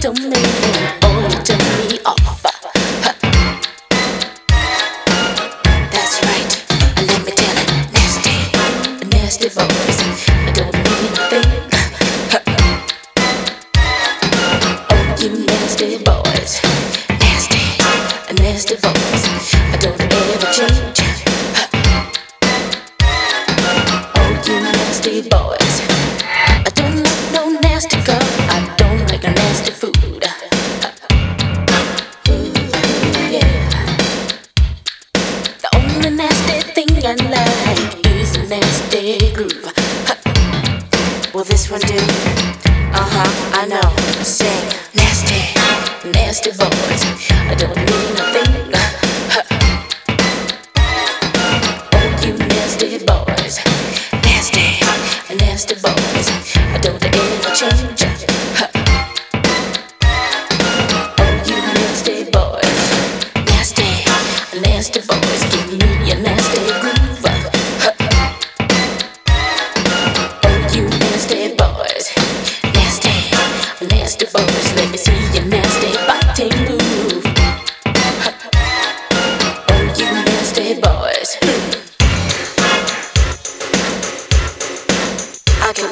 don't make me or you turn me off. That's right, let me tell it, nasty, nasty boys. I don't mean a thing. Oh, you nasty boys, nasty, nasty boys. Don't. Will this one do? Uh huh, I know. Say, nasty, nasty boys. I don't mean nothing.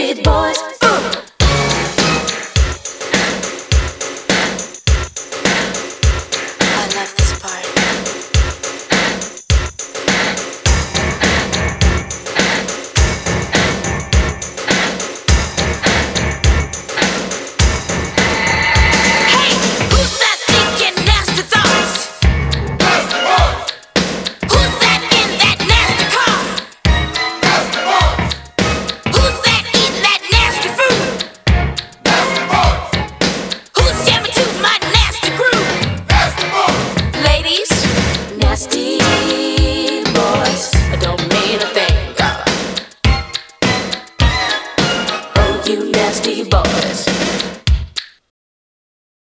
Backstreet Boys.